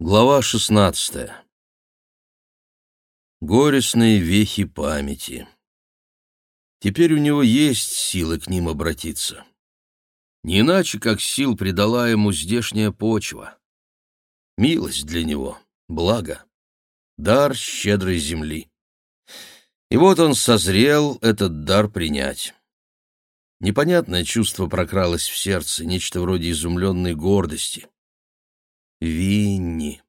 Глава шестнадцатая. Горестные вехи памяти. Теперь у него есть силы к ним обратиться. Не иначе, как сил придала ему здешняя почва. Милость для него, благо, дар щедрой земли. И вот он созрел этот дар принять. Непонятное чувство прокралось в сердце, нечто вроде изумленной гордости — Винни.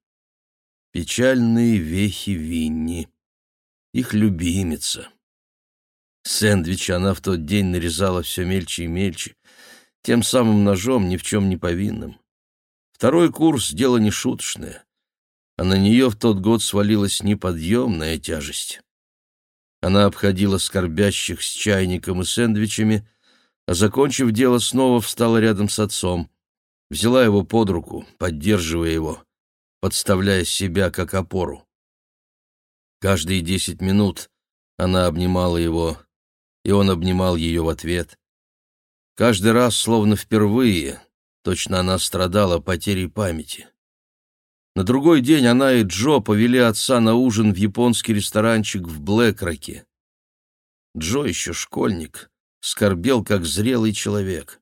Печальные вехи Винни. Их любимица. Сэндвич она в тот день нарезала все мельче и мельче, тем самым ножом ни в чем не повинным. Второй курс — дело не шуточное, а на нее в тот год свалилась неподъемная тяжесть. Она обходила скорбящих с чайником и сэндвичами, а, закончив дело, снова встала рядом с отцом — взяла его под руку, поддерживая его, подставляя себя как опору. Каждые десять минут она обнимала его, и он обнимал ее в ответ. Каждый раз, словно впервые, точно она страдала потерей памяти. На другой день она и Джо повели отца на ужин в японский ресторанчик в Блэкроке. Джо еще школьник, скорбел как зрелый человек.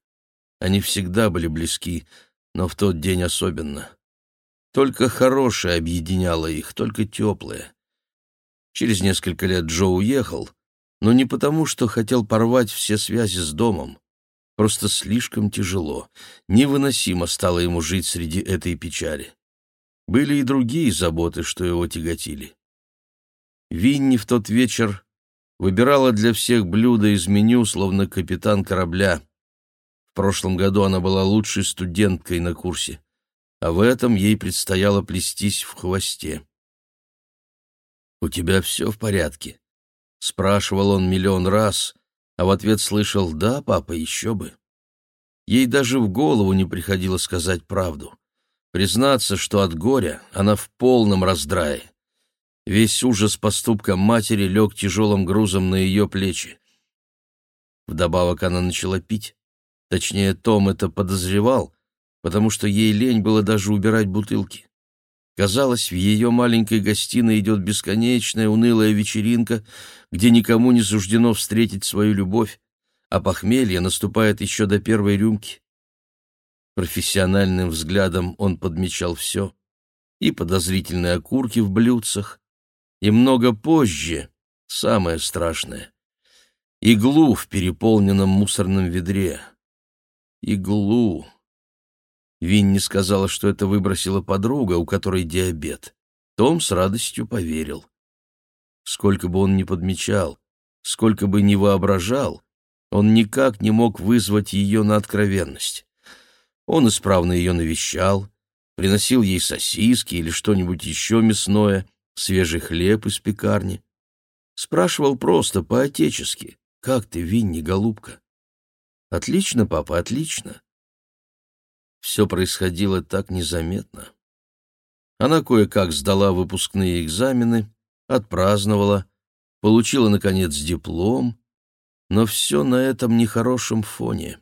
Они всегда были близки, но в тот день особенно. Только хорошее объединяло их, только теплое. Через несколько лет Джо уехал, но не потому, что хотел порвать все связи с домом. Просто слишком тяжело, невыносимо стало ему жить среди этой печали. Были и другие заботы, что его тяготили. Винни в тот вечер выбирала для всех блюда из меню, словно капитан корабля прошлом году она была лучшей студенткой на курсе, а в этом ей предстояло плестись в хвосте. «У тебя все в порядке?» — спрашивал он миллион раз, а в ответ слышал «Да, папа, еще бы». Ей даже в голову не приходило сказать правду. Признаться, что от горя она в полном раздрае. Весь ужас поступка матери лег тяжелым грузом на ее плечи. Вдобавок она начала пить, Точнее, Том это подозревал, потому что ей лень было даже убирать бутылки. Казалось, в ее маленькой гостиной идет бесконечная унылая вечеринка, где никому не суждено встретить свою любовь, а похмелье наступает еще до первой рюмки. Профессиональным взглядом он подмечал все, и подозрительные окурки в блюдцах, и много позже, самое страшное, иглу в переполненном мусорном ведре иглу. Винни сказала, что это выбросила подруга, у которой диабет. Том с радостью поверил. Сколько бы он ни подмечал, сколько бы ни воображал, он никак не мог вызвать ее на откровенность. Он исправно ее навещал, приносил ей сосиски или что-нибудь еще мясное, свежий хлеб из пекарни. Спрашивал просто, по-отечески, «Как ты, Винни, голубка?» Отлично, папа, отлично. Все происходило так незаметно. Она кое-как сдала выпускные экзамены, отпраздновала, получила, наконец, диплом, но все на этом нехорошем фоне.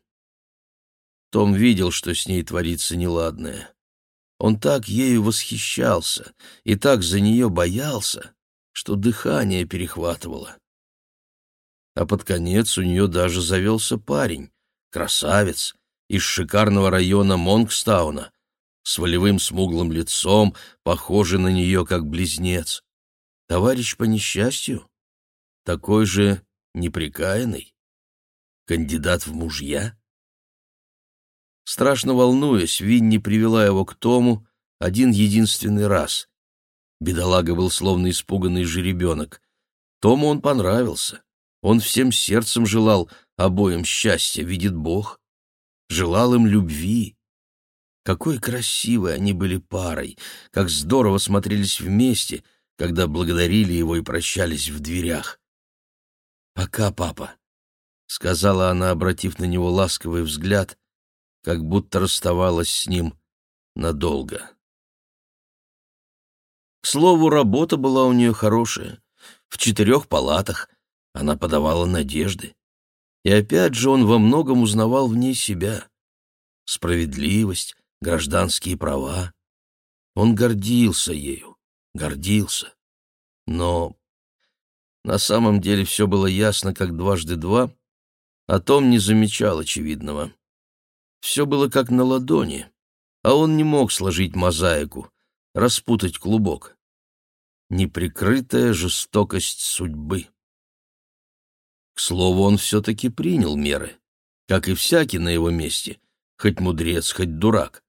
Том видел, что с ней творится неладное. Он так ею восхищался и так за нее боялся, что дыхание перехватывало. А под конец у нее даже завелся парень, красавец из шикарного района Монкстауна, с волевым смуглым лицом, похожий на нее как близнец. Товарищ по несчастью? Такой же неприкаянный? Кандидат в мужья? Страшно волнуясь, Винни привела его к Тому один единственный раз. Бедолага был словно испуганный жеребенок. Тому он понравился. Он всем сердцем желал обоим счастья, видит Бог. Желал им любви. Какой красивой они были парой, как здорово смотрелись вместе, когда благодарили его и прощались в дверях. «Пока, папа», — сказала она, обратив на него ласковый взгляд, как будто расставалась с ним надолго. К слову, работа была у нее хорошая. В четырех палатах, она подавала надежды. И опять же он во многом узнавал в ней себя. Справедливость, гражданские права. Он гордился ею, гордился. Но на самом деле все было ясно, как дважды два, а Том не замечал очевидного. Все было как на ладони, а он не мог сложить мозаику, распутать клубок. Неприкрытая жестокость судьбы. К слову, он все-таки принял меры, как и всякий на его месте, хоть мудрец, хоть дурак.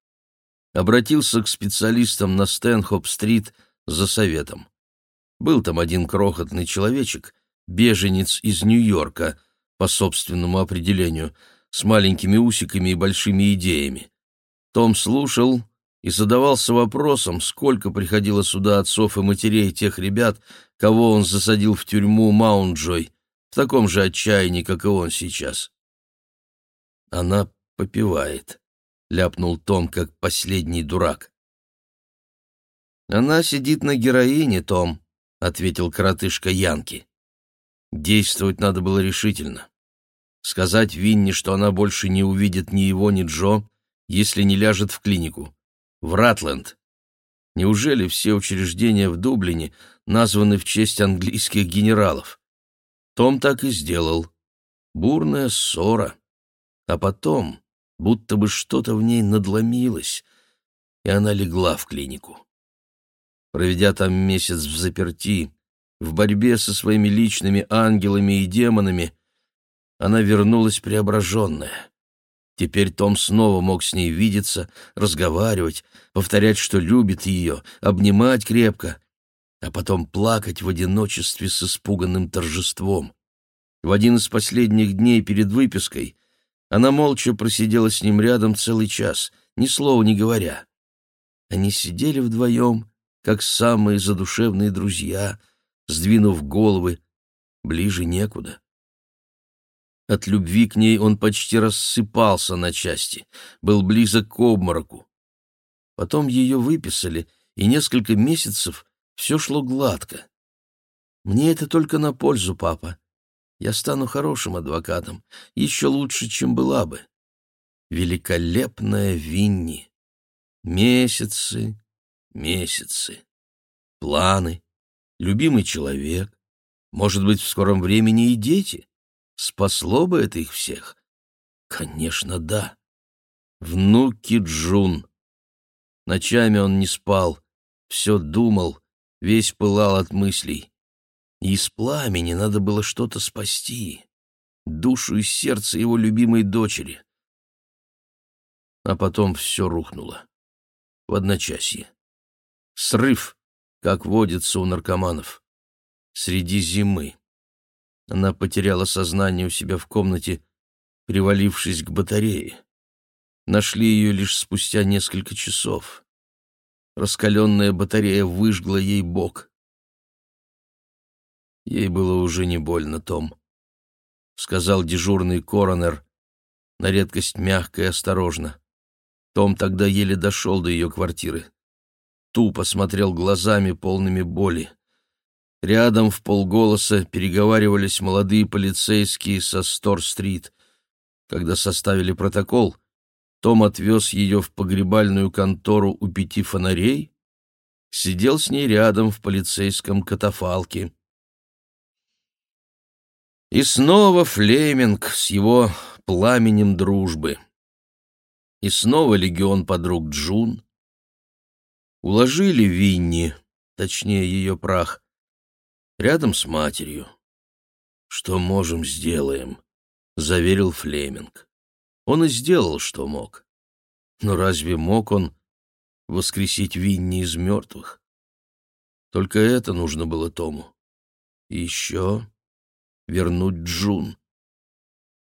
Обратился к специалистам на Стэнхоп-стрит за советом. Был там один крохотный человечек, беженец из Нью-Йорка, по собственному определению, с маленькими усиками и большими идеями. Том слушал и задавался вопросом, сколько приходило сюда отцов и матерей тех ребят, кого он засадил в тюрьму Маунджой, таком же отчаянии, как и он сейчас. Она попивает, — ляпнул Том, как последний дурак. «Она сидит на героине, Том», — ответил коротышка Янки. Действовать надо было решительно. Сказать Винни, что она больше не увидит ни его, ни Джо, если не ляжет в клинику. В Ратленд. Неужели все учреждения в Дублине названы в честь английских генералов? Том так и сделал. Бурная ссора. А потом, будто бы что-то в ней надломилось, и она легла в клинику. Проведя там месяц в заперти, в борьбе со своими личными ангелами и демонами, она вернулась преображенная. Теперь Том снова мог с ней видеться, разговаривать, повторять, что любит ее, обнимать крепко, а потом плакать в одиночестве с испуганным торжеством. В один из последних дней перед выпиской она молча просидела с ним рядом целый час, ни слова не говоря. Они сидели вдвоем, как самые задушевные друзья, сдвинув головы, ближе некуда. От любви к ней он почти рассыпался на части, был близок к обмороку. Потом ее выписали, и несколько месяцев все шло гладко. Мне это только на пользу, папа. Я стану хорошим адвокатом, еще лучше, чем была бы. Великолепная Винни. Месяцы, месяцы. Планы, любимый человек, может быть, в скором времени и дети. Спасло бы это их всех? Конечно, да. Внуки Джун. Ночами он не спал, все думал, весь пылал от мыслей. Из пламени надо было что-то спасти, душу и сердце его любимой дочери. А потом все рухнуло. В одночасье. Срыв, как водится у наркоманов. Среди зимы. Она потеряла сознание у себя в комнате, привалившись к батарее. Нашли ее лишь спустя несколько часов. Раскаленная батарея выжгла ей бок. Ей было уже не больно, Том. Сказал дежурный коронер, на редкость мягко и осторожно. Том тогда еле дошел до ее квартиры. Тупо смотрел глазами, полными боли. Рядом в полголоса переговаривались молодые полицейские со Стор-стрит. Когда составили протокол, Том отвез ее в погребальную контору у пяти фонарей, сидел с ней рядом в полицейском катафалке. И снова Флеминг с его пламенем дружбы. И снова легион подруг Джун. Уложили Винни, точнее ее прах, рядом с матерью. «Что можем, сделаем», — заверил Флеминг. Он и сделал, что мог. Но разве мог он воскресить Винни из мертвых? Только это нужно было Тому. И еще вернуть Джун.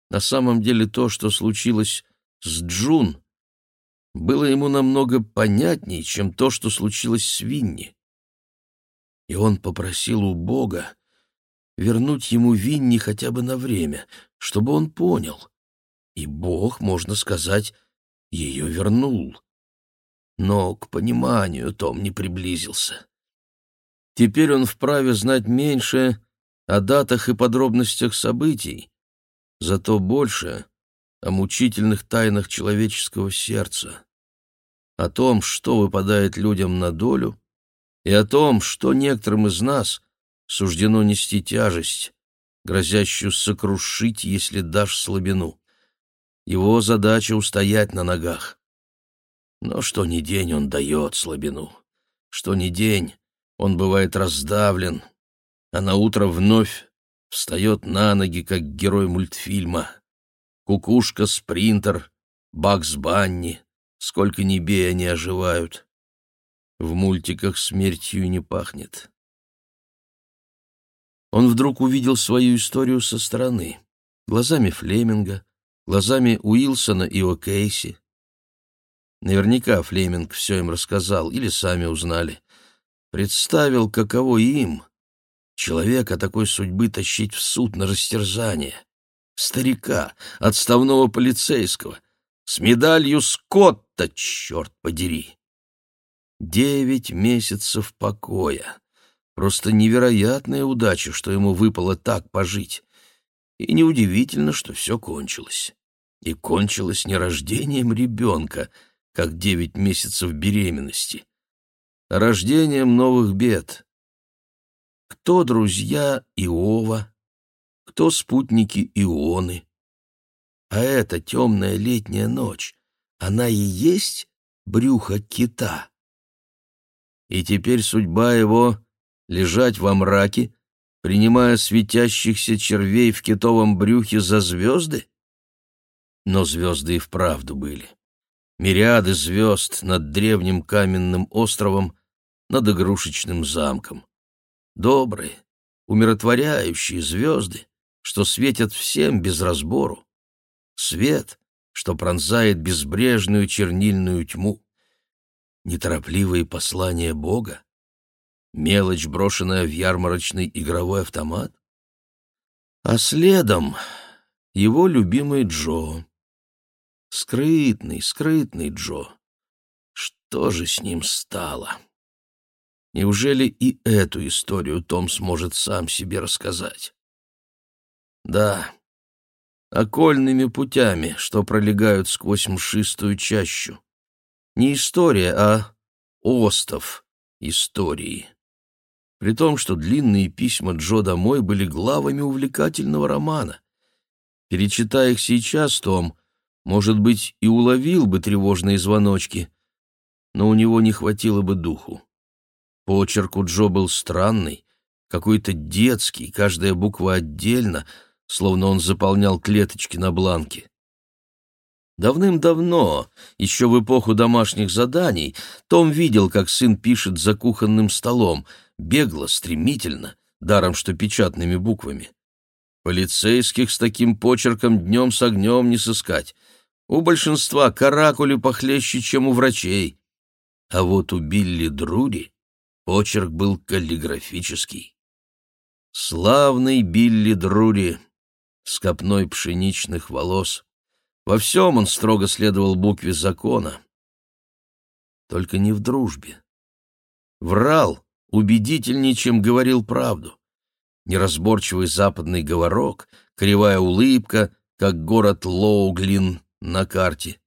На самом деле то, что случилось с Джун, было ему намного понятнее, чем то, что случилось с Винни и он попросил у Бога вернуть ему Винни хотя бы на время, чтобы он понял. И Бог, можно сказать, ее вернул. Но к пониманию Том не приблизился. Теперь он вправе знать меньше о датах и подробностях событий, зато больше о мучительных тайнах человеческого сердца. о том, что выпадает людям на долю, и о том, что некоторым из нас суждено нести тяжесть, грозящую сокрушить, если дашь слабину. Его задача — устоять на ногах. Но что ни день он дает слабину, что ни день он бывает раздавлен, а на утро вновь встает на ноги, как герой мультфильма. Кукушка-спринтер, Бакс Банни, сколько ни бей, они оживают. В мультиках смертью не пахнет. Он вдруг увидел свою историю со стороны, глазами Флеминга, глазами Уилсона и О'Кейси. Наверняка Флеминг все им рассказал или сами узнали. Представил, каково им, человека такой судьбы, тащить в суд на растерзание. Старика, отставного полицейского, с медалью Скотта, черт подери. Девять месяцев покоя. Просто невероятная удача, что ему выпало так пожить. И неудивительно, что все кончилось. И кончилось не рождением ребенка, как девять месяцев беременности, а рождением новых бед. Кто друзья Иова, кто спутники Ионы. А эта темная летняя ночь, она и есть брюхо кита. И теперь судьба его — лежать во мраке, принимая светящихся червей в китовом брюхе за звезды? Но звезды и вправду были. Мириады звезд над древним каменным островом, над игрушечным замком. Добрые, умиротворяющие звезды, что светят всем без разбору. Свет, что пронзает безбрежную чернильную тьму. Неторопливые послания Бога, мелочь, брошенная в ярмарочный игровой автомат. А следом его любимый Джо. Скрытный, скрытный Джо. Что же с ним стало? Неужели и эту историю Том сможет сам себе рассказать? Да, окольными путями, что пролегают сквозь мшистую чащу. Не история, а остов истории при том, что длинные письма Джо домой были главами увлекательного романа. Перечитая их сейчас, Том, может быть, и уловил бы тревожные звоночки, но у него не хватило бы духу. Почерк у Джо был странный, какой-то детский, каждая буква отдельно, словно он заполнял клеточки на бланке. Давным-давно, еще в эпоху домашних заданий, Том видел, как сын пишет за кухонным столом, бегло, стремительно, даром что печатными буквами. Полицейских с таким почерком днем с огнем не сыскать. У большинства каракули похлеще, чем у врачей. А вот у Билли Друри почерк был каллиграфический. Славный Билли Друри с копной пшеничных волос. Во всем он строго следовал букве закона. Только не в дружбе. Врал убедительнее, чем говорил правду. Неразборчивый западный говорок, кривая улыбка, как город Лоуглин на карте.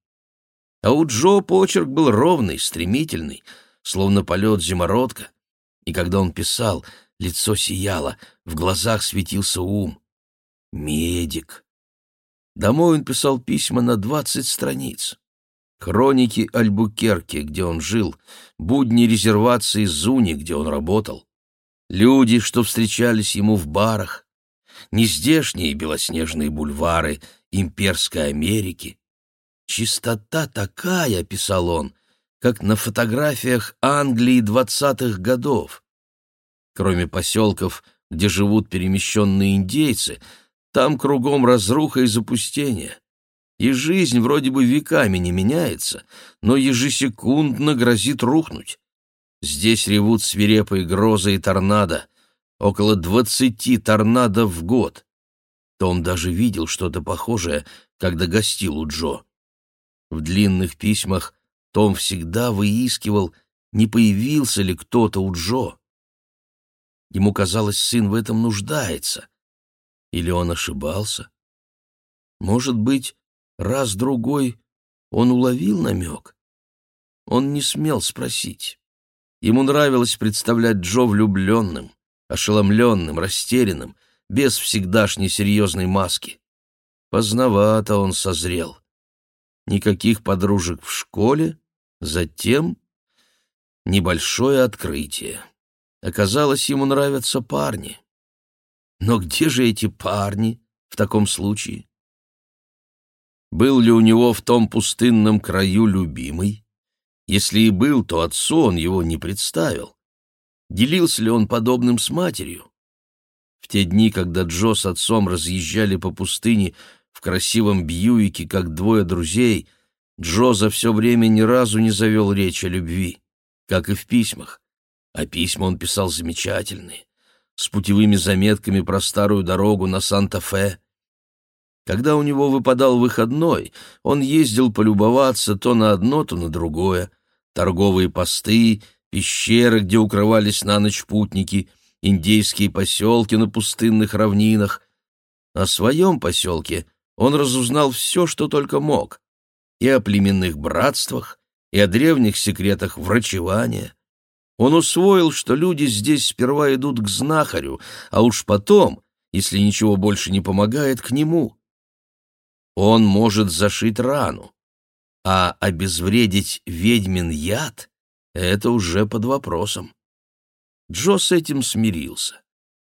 А у Джо почерк был ровный, стремительный, словно полет зимородка. И когда он писал, лицо сияло, в глазах светился ум. Медик. Домой он писал письма на двадцать страниц. Хроники Альбукерки, где он жил, будни резервации Зуни, где он работал. Люди, что встречались ему в барах, нездешние белоснежные бульвары имперской Америки. «Чистота такая», — писал он, — «как на фотографиях Англии двадцатых годов». Кроме поселков, где живут перемещенные индейцы — там кругом разруха и запустение. И жизнь вроде бы веками не меняется, но ежесекундно грозит рухнуть. Здесь ревут свирепые грозы и торнадо. Около двадцати торнадо в год. Том даже видел что-то похожее, когда гостил у Джо. В длинных письмах Том всегда выискивал, не появился ли кто-то у Джо. Ему казалось, сын в этом нуждается. Или он ошибался? Может быть, раз-другой он уловил намек? Он не смел спросить. Ему нравилось представлять Джо влюбленным, ошеломленным, растерянным, без всегдашней серьезной маски. Поздновато он созрел. Никаких подружек в школе, затем небольшое открытие. Оказалось, ему нравятся парни. Но где же эти парни в таком случае? Был ли у него в том пустынном краю любимый? Если и был, то отцу он его не представил. Делился ли он подобным с матерью? В те дни, когда Джо с отцом разъезжали по пустыне в красивом Бьюике, как двое друзей, Джо за все время ни разу не завел речь о любви, как и в письмах. А письма он писал замечательные, с путевыми заметками про старую дорогу на Санта-Фе. Когда у него выпадал выходной, он ездил полюбоваться то на одно, то на другое. Торговые посты, пещеры, где укрывались на ночь путники, индейские поселки на пустынных равнинах. О своем поселке он разузнал все, что только мог. И о племенных братствах, и о древних секретах врачевания. Он усвоил, что люди здесь сперва идут к знахарю, а уж потом, если ничего больше не помогает, к нему. Он может зашить рану, а обезвредить ведьмин яд — это уже под вопросом. Джо с этим смирился.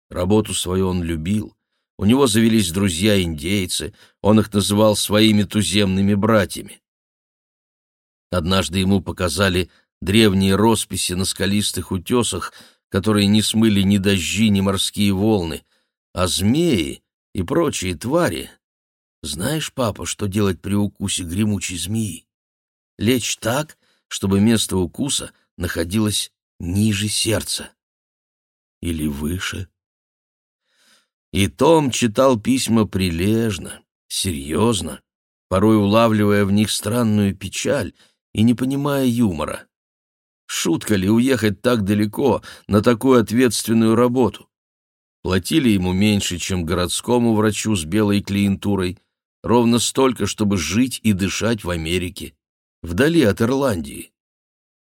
Работу свою он любил. У него завелись друзья-индейцы, он их называл своими туземными братьями. Однажды ему показали древние росписи на скалистых утесах, которые не смыли ни дожди, ни морские волны, а змеи и прочие твари знаешь, папа, что делать при укусе гремучей змеи? Лечь так, чтобы место укуса находилось ниже сердца. Или выше. И Том читал письма прилежно, серьезно, порой улавливая в них странную печаль и не понимая юмора. Шутка ли уехать так далеко на такую ответственную работу? Платили ему меньше, чем городскому врачу с белой клиентурой, ровно столько, чтобы жить и дышать в Америке, вдали от Ирландии,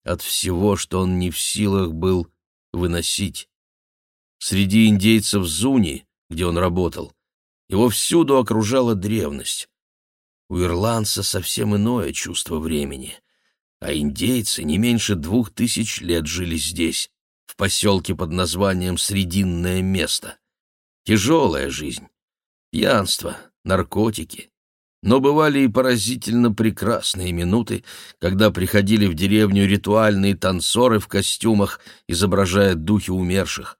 от всего, что он не в силах был выносить. Среди индейцев Зуни, где он работал, его всюду окружала древность. У ирландца совсем иное чувство времени, а индейцы не меньше двух тысяч лет жили здесь, в поселке под названием Срединное место. Тяжелая жизнь, пьянство, наркотики. Но бывали и поразительно прекрасные минуты, когда приходили в деревню ритуальные танцоры в костюмах, изображая духи умерших.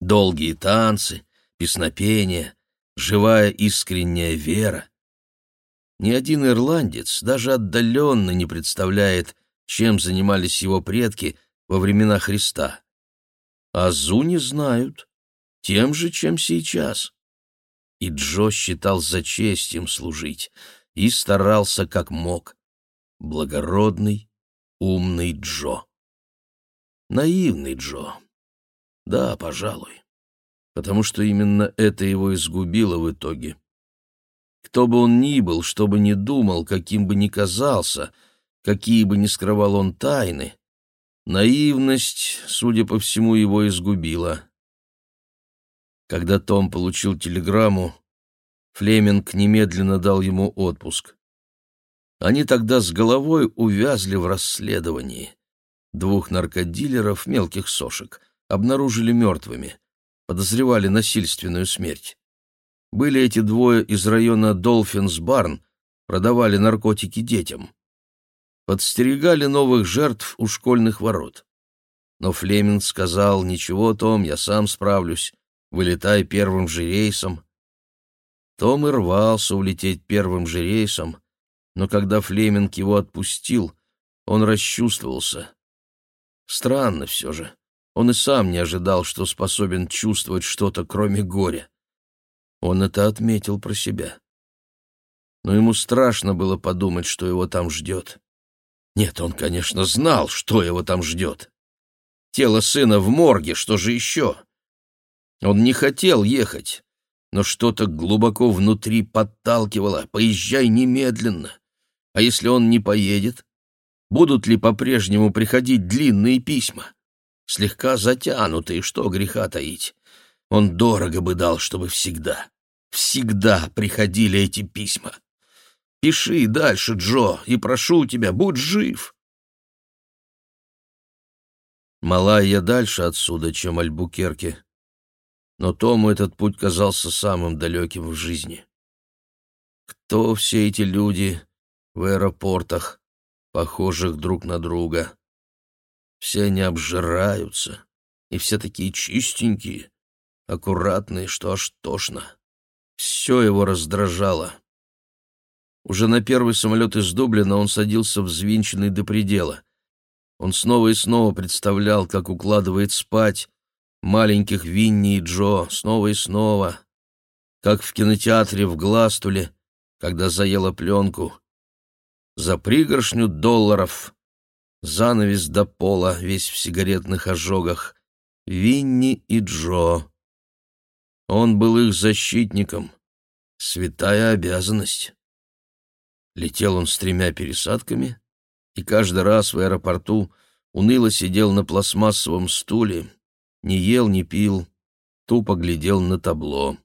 Долгие танцы, песнопения, живая искренняя вера. Ни один ирландец даже отдаленно не представляет, чем занимались его предки во времена Христа. А зуни знают, тем же, чем сейчас и Джо считал за честь им служить и старался как мог. Благородный, умный Джо. Наивный Джо. Да, пожалуй. Потому что именно это его изгубило в итоге. Кто бы он ни был, что бы ни думал, каким бы ни казался, какие бы ни скрывал он тайны, наивность, судя по всему, его изгубила. Когда Том получил телеграмму, Флеминг немедленно дал ему отпуск. Они тогда с головой увязли в расследовании. Двух наркодилеров, мелких сошек, обнаружили мертвыми, подозревали насильственную смерть. Были эти двое из района Долфинс-Барн, продавали наркотики детям. Подстерегали новых жертв у школьных ворот. Но Флеминг сказал, «Ничего, Том, я сам справлюсь вылетай первым же рейсом. Том и рвался улететь первым же рейсом, но когда Флеминг его отпустил, он расчувствовался. Странно все же. Он и сам не ожидал, что способен чувствовать что-то, кроме горя. Он это отметил про себя. Но ему страшно было подумать, что его там ждет. Нет, он, конечно, знал, что его там ждет. Тело сына в морге, что же еще? Он не хотел ехать, но что-то глубоко внутри подталкивало «поезжай немедленно». А если он не поедет? Будут ли по-прежнему приходить длинные письма? Слегка затянутые, что греха таить. Он дорого бы дал, чтобы всегда, всегда приходили эти письма. Пиши дальше, Джо, и прошу тебя, будь жив. Мала я дальше отсюда, чем Альбукерке, но Тому этот путь казался самым далеким в жизни. Кто все эти люди в аэропортах, похожих друг на друга? Все они обжираются, и все такие чистенькие, аккуратные, что аж тошно. Все его раздражало. Уже на первый самолет из Дублина он садился взвинченный до предела. Он снова и снова представлял, как укладывает спать маленьких Винни и Джо, снова и снова, как в кинотеатре в Гластуле, когда заела пленку. За пригоршню долларов, занавес до пола, весь в сигаретных ожогах, Винни и Джо. Он был их защитником. Святая обязанность. Летел он с тремя пересадками, и каждый раз в аэропорту уныло сидел на пластмассовом стуле, не ел, не пил, тупо глядел на табло.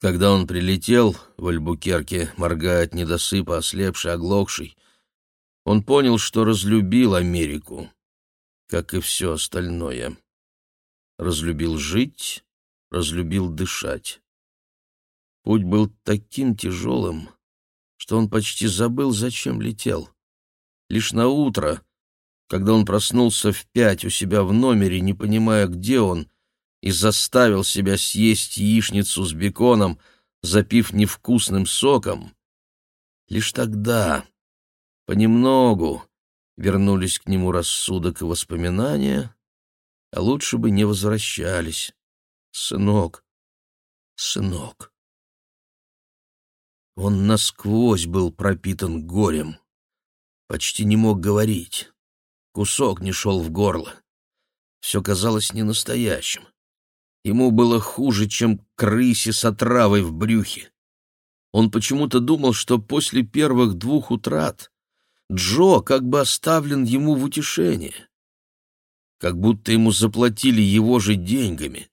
Когда он прилетел в Альбукерке, моргая от недосыпа, ослепший, оглохший, он понял, что разлюбил Америку, как и все остальное. Разлюбил жить, разлюбил дышать. Путь был таким тяжелым, что он почти забыл, зачем летел. Лишь на утро, когда он проснулся в пять у себя в номере, не понимая, где он, и заставил себя съесть яичницу с беконом, запив невкусным соком, лишь тогда, понемногу, вернулись к нему рассудок и воспоминания, а лучше бы не возвращались. Сынок, сынок. Он насквозь был пропитан горем, почти не мог говорить. Кусок не шел в горло. Все казалось ненастоящим. Ему было хуже, чем крысе с отравой в брюхе. Он почему-то думал, что после первых двух утрат Джо как бы оставлен ему в утешение. Как будто ему заплатили его же деньгами.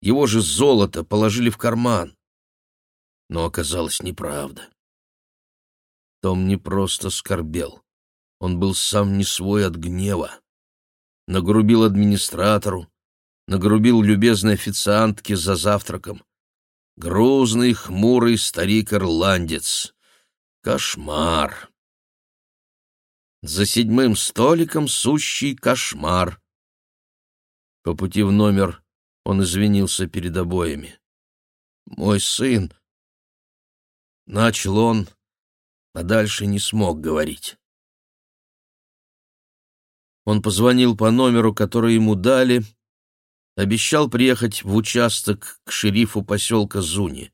Его же золото положили в карман. Но оказалось неправда. Том не просто скорбел. Он был сам не свой от гнева. Нагрубил администратору, нагрубил любезной официантке за завтраком. Грузный, хмурый старик-ирландец. Кошмар. За седьмым столиком сущий кошмар. По пути в номер он извинился перед обоями. «Мой сын...» Начал он, а дальше не смог говорить. Он позвонил по номеру, который ему дали, обещал приехать в участок к шерифу поселка Зуни.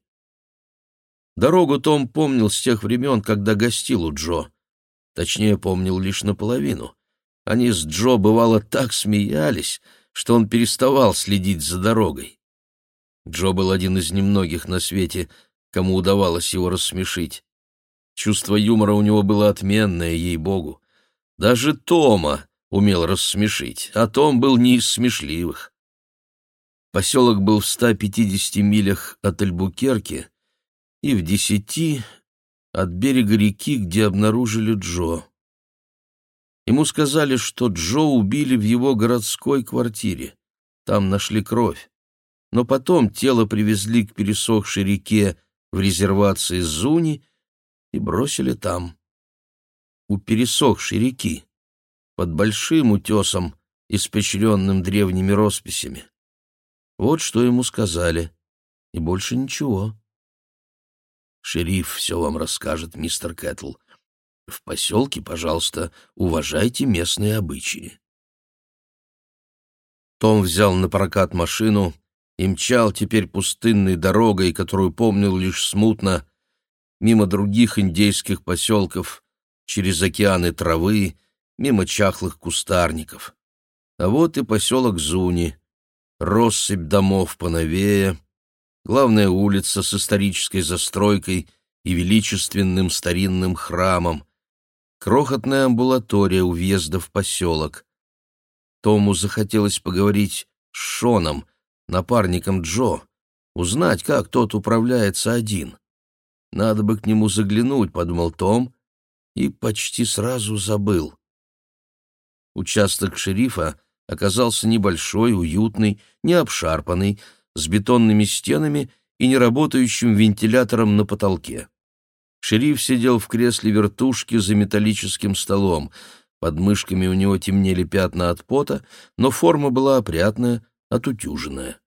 Дорогу Том помнил с тех времен, когда гостил у Джо. Точнее, помнил лишь наполовину. Они с Джо, бывало, так смеялись, что он переставал следить за дорогой. Джо был один из немногих на свете, кому удавалось его рассмешить. Чувство юмора у него было отменное, ей-богу. Даже Тома умел рассмешить, а Том был не из смешливых. Поселок был в 150 милях от Альбукерки и в десяти от берега реки, где обнаружили Джо. Ему сказали, что Джо убили в его городской квартире. Там нашли кровь. Но потом тело привезли к пересохшей реке в резервации Зуни и бросили там. У пересохшей реки, под большим утесом, испещренным древними росписями. Вот что ему сказали, и больше ничего. Шериф все вам расскажет, мистер Кэтл. В поселке, пожалуйста, уважайте местные обычаи. Том взял на прокат машину и мчал теперь пустынной дорогой, которую помнил лишь смутно, мимо других индейских поселков, через океаны травы, мимо чахлых кустарников. А вот и поселок Зуни, россыпь домов поновее, главная улица с исторической застройкой и величественным старинным храмом, крохотная амбулатория у въезда в поселок. Тому захотелось поговорить с Шоном, напарником Джо, узнать, как тот управляется один. «Надо бы к нему заглянуть», — подумал Том, и почти сразу забыл. Участок шерифа оказался небольшой, уютный, не обшарпанный, с бетонными стенами и неработающим вентилятором на потолке. Шериф сидел в кресле вертушки за металлическим столом. Под мышками у него темнели пятна от пота, но форма была опрятная, отутюженная.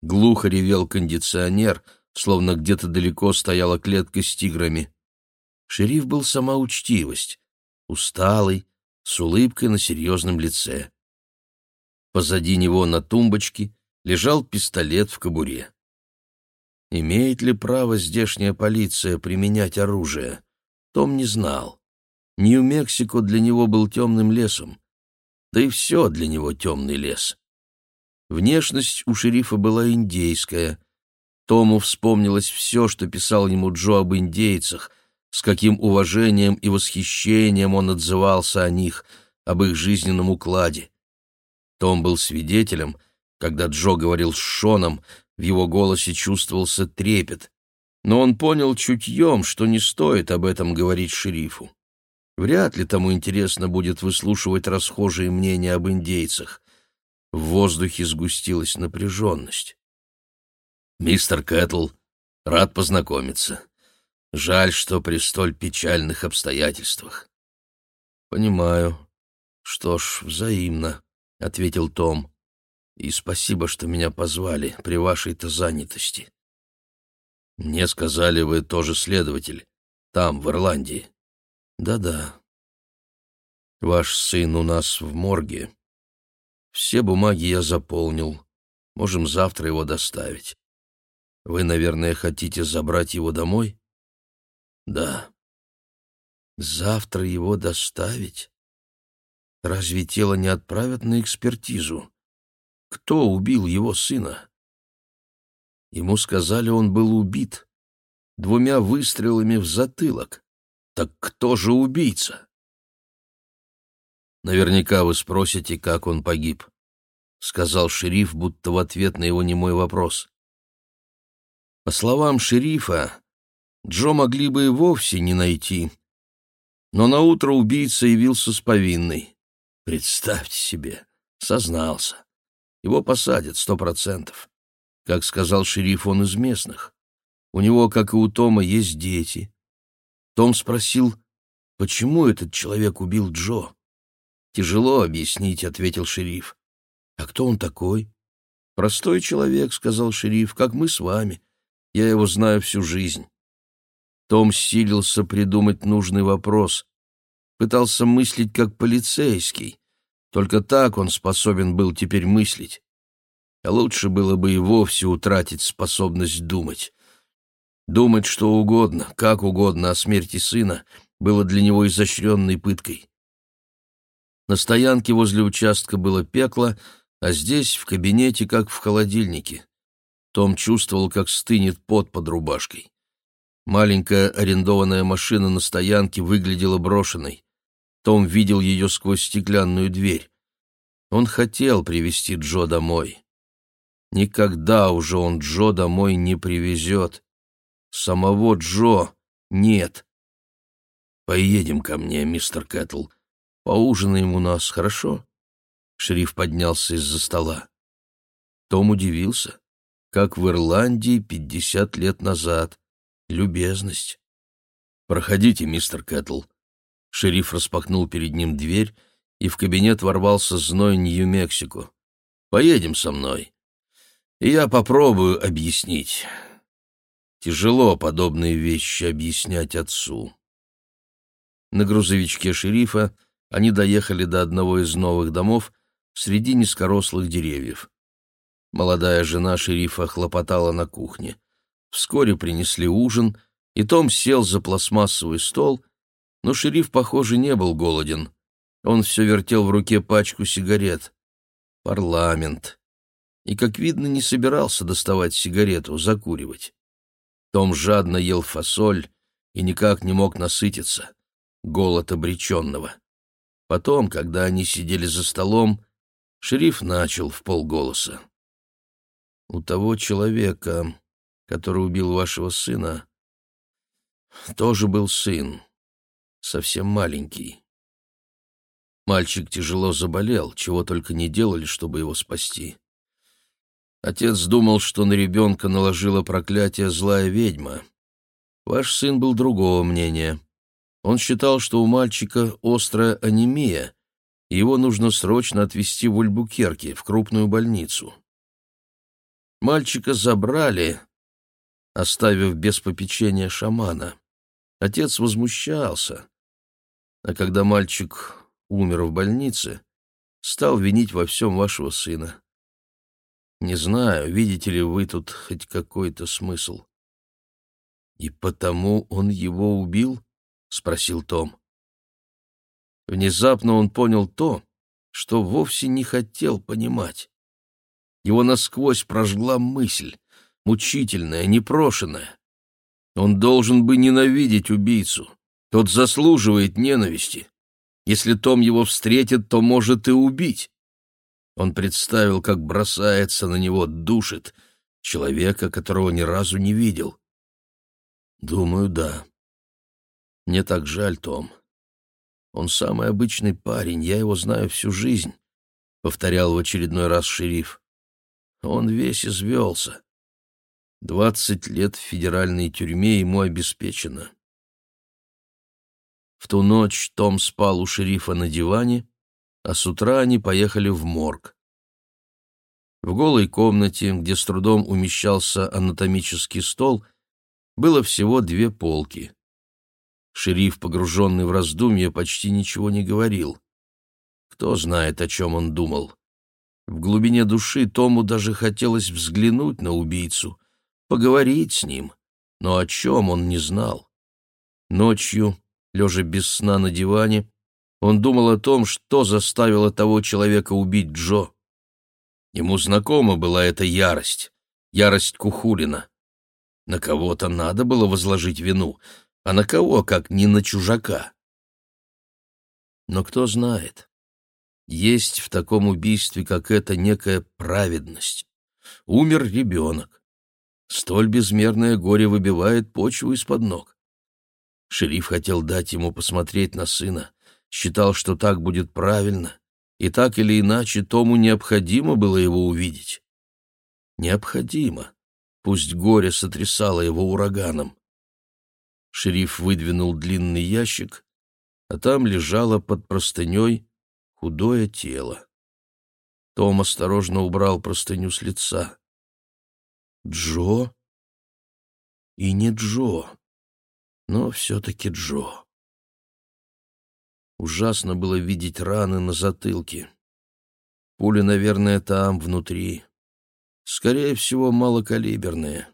Глухо ревел кондиционер, словно где-то далеко стояла клетка с тиграми. Шериф был сама учтивость, усталый, с улыбкой на серьезном лице. Позади него на тумбочке лежал пистолет в кобуре. Имеет ли право здешняя полиция применять оружие? Том не знал. Нью-Мексико для него был темным лесом. Да и все для него темный лес. Внешность у шерифа была индейская. Тому вспомнилось все, что писал ему Джо об индейцах, с каким уважением и восхищением он отзывался о них, об их жизненном укладе. Том был свидетелем, когда Джо говорил с Шоном, в его голосе чувствовался трепет, но он понял чутьем, что не стоит об этом говорить шерифу. Вряд ли тому интересно будет выслушивать расхожие мнения об индейцах. В воздухе сгустилась напряженность. «Мистер Кэтл, рад познакомиться. Жаль, что при столь печальных обстоятельствах. Понимаю. Что ж, взаимно, ответил Том. И спасибо, что меня позвали при вашей-то занятости. Мне сказали, вы тоже следователь. Там, в Ирландии. Да-да. Ваш сын у нас в морге. Все бумаги я заполнил. Можем завтра его доставить. Вы, наверное, хотите забрать его домой? Да. Завтра его доставить? Разве тело не отправят на экспертизу? Кто убил его сына? Ему сказали, он был убит двумя выстрелами в затылок. Так кто же убийца? Наверняка вы спросите, как он погиб, сказал шериф, будто в ответ на его немой вопрос. По словам шерифа, Джо могли бы и вовсе не найти. Но наутро убийца явился с повинной. Представьте себе, сознался. Его посадят сто процентов. Как сказал шериф, он из местных. У него, как и у Тома, есть дети. Том спросил, почему этот человек убил Джо. «Тяжело объяснить», — ответил шериф. «А кто он такой?» «Простой человек», — сказал шериф, — «как мы с вами. Я его знаю всю жизнь». Том силился придумать нужный вопрос. Пытался мыслить как полицейский. Только так он способен был теперь мыслить. А лучше было бы и вовсе утратить способность думать. Думать что угодно, как угодно о смерти сына было для него изощренной пыткой. На стоянке возле участка было пекло, а здесь, в кабинете, как в холодильнике. Том чувствовал, как стынет пот под рубашкой. Маленькая арендованная машина на стоянке выглядела брошенной. Том видел ее сквозь стеклянную дверь. Он хотел привезти Джо домой. Никогда уже он Джо домой не привезет. Самого Джо нет. «Поедем ко мне, мистер Кэтл. Поужинаем у нас, хорошо?» Шериф поднялся из-за стола. Том удивился, как в Ирландии пятьдесят лет назад любезность. «Проходите, мистер Кэтл». Шериф распахнул перед ним дверь, и в кабинет ворвался зной Нью-Мексико. «Поедем со мной, и я попробую объяснить». Тяжело подобные вещи объяснять отцу. На грузовичке шерифа они доехали до одного из новых домов среди низкорослых деревьев. Молодая жена шерифа хлопотала на кухне. Вскоре принесли ужин, и Том сел за пластмассовый стол, но шериф, похоже, не был голоден. Он все вертел в руке пачку сигарет. Парламент. И, как видно, не собирался доставать сигарету, закуривать. Том жадно ел фасоль и никак не мог насытиться. голод обреченного. Потом, когда они сидели за столом, шериф начал в полголоса. «У того человека, который убил вашего сына, тоже был сын, совсем маленький. Мальчик тяжело заболел, чего только не делали, чтобы его спасти. Отец думал, что на ребенка наложила проклятие злая ведьма. Ваш сын был другого мнения. Он считал, что у мальчика острая анемия, и его нужно срочно отвезти в Ульбукерке, в крупную больницу. Мальчика забрали, оставив без попечения шамана. Отец возмущался, а когда мальчик умер в больнице, стал винить во всем вашего сына. Не знаю, видите ли вы тут хоть какой-то смысл. И потому он его убил? спросил Том. Внезапно он понял то, что вовсе не хотел понимать. Его насквозь прожгла мысль, мучительная, непрошенная. Он должен бы ненавидеть убийцу. Тот заслуживает ненависти. Если Том его встретит, то может и убить. Он представил, как бросается на него, душит, человека, которого ни разу не видел. Думаю, да. Мне так жаль, Том. Он самый обычный парень, я его знаю всю жизнь, — повторял в очередной раз шериф. Он весь извелся. Двадцать лет в федеральной тюрьме ему обеспечено. В ту ночь Том спал у шерифа на диване, а с утра они поехали в морг. В голой комнате, где с трудом умещался анатомический стол, было всего две полки. Шериф, погруженный в раздумья, почти ничего не говорил. Кто знает, о чем он думал. В глубине души Тому даже хотелось взглянуть на убийцу, поговорить с ним, но о чем он не знал. Ночью, лежа без сна на диване, он думал о том, что заставило того человека убить Джо. Ему знакома была эта ярость, ярость Кухулина. На кого-то надо было возложить вину, а на кого, как не на чужака? Но кто знает, есть в таком убийстве, как это, некая праведность. Умер ребенок. Столь безмерное горе выбивает почву из-под ног. Шериф хотел дать ему посмотреть на сына, считал, что так будет правильно, и так или иначе Тому необходимо было его увидеть. Необходимо, пусть горе сотрясало его ураганом. Шериф выдвинул длинный ящик, а там лежало под простыней худое тело. Том осторожно убрал простыню с лица. Джо? И не Джо, но все-таки Джо. Ужасно было видеть раны на затылке. Пули, наверное, там, внутри. Скорее всего, малокалиберные.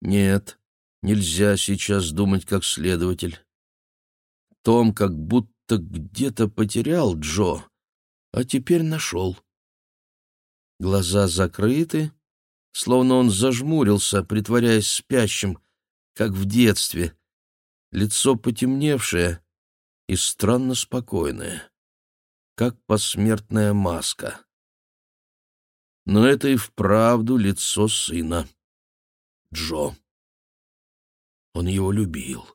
Нет, нельзя сейчас думать как следователь. Том как будто где-то потерял Джо, а теперь нашел. Глаза закрыты, словно он зажмурился, притворяясь спящим, как в детстве. Лицо потемневшее, и странно спокойная, как посмертная маска. Но это и вправду лицо сына, Джо. Он его любил.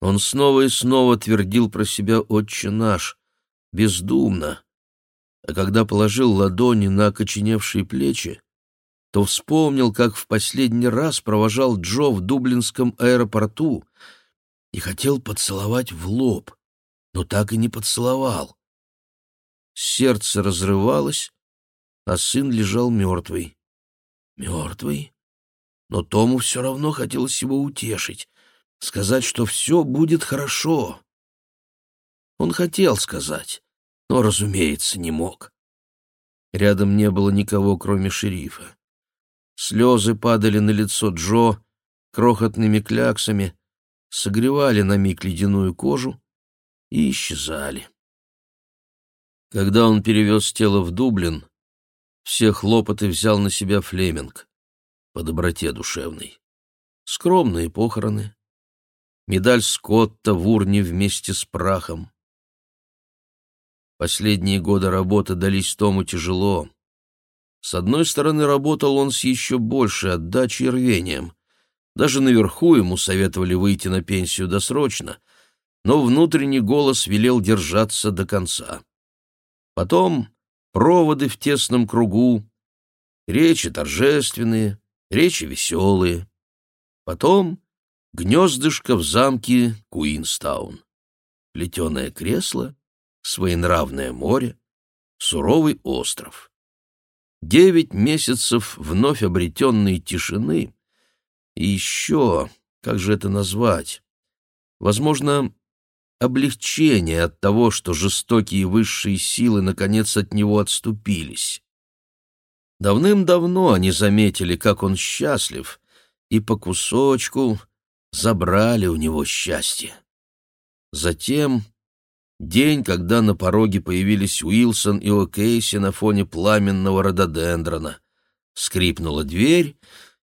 Он снова и снова твердил про себя «Отче наш», бездумно, а когда положил ладони на окоченевшие плечи, то вспомнил, как в последний раз провожал Джо в Дублинском аэропорту, и хотел поцеловать в лоб, но так и не поцеловал. Сердце разрывалось, а сын лежал мертвый. Мертвый? Но Тому все равно хотелось его утешить, сказать, что все будет хорошо. Он хотел сказать, но, разумеется, не мог. Рядом не было никого, кроме шерифа. Слезы падали на лицо Джо крохотными кляксами, согревали на миг ледяную кожу и исчезали. Когда он перевез тело в Дублин, все хлопоты взял на себя Флеминг по доброте душевной. Скромные похороны. медаль Скотта в урне вместе с прахом. Последние годы работы дались Тому тяжело. С одной стороны, работал он с еще большей отдачей и рвением. Даже наверху ему советовали выйти на пенсию досрочно, но внутренний голос велел держаться до конца. Потом проводы в тесном кругу, речи торжественные, речи веселые. Потом гнездышко в замке Куинстаун. Плетеное кресло, своенравное море, суровый остров. Девять месяцев вновь обретенной тишины и еще, как же это назвать, возможно, облегчение от того, что жестокие высшие силы наконец от него отступились. Давным-давно они заметили, как он счастлив, и по кусочку забрали у него счастье. Затем день, когда на пороге появились Уилсон и О'Кейси на фоне пламенного рододендрона. Скрипнула дверь,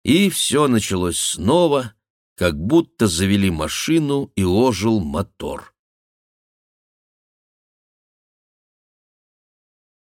и все началось снова, как будто завели машину и ожил мотор.